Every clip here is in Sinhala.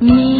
me.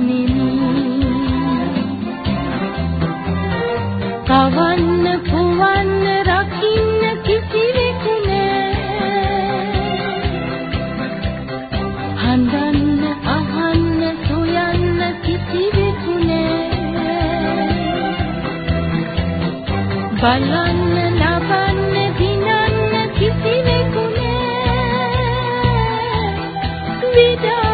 බලන්න ලබන්න දිනන්න කිසිවෙකුනේ. විදා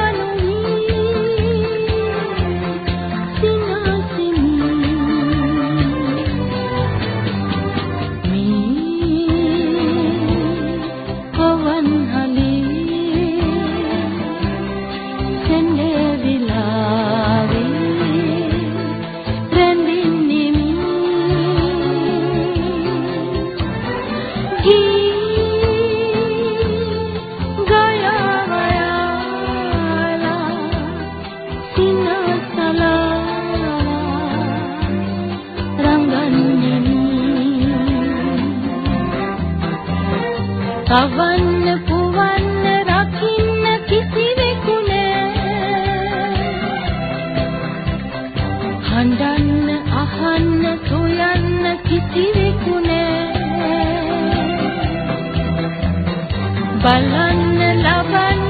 තවන්න පුවන්න රකින්න කිසිවෙකු නෑ. හඬන්න අහන්න සොයන්න කිසිවෙකු නෑ. බලන්න ලබන්න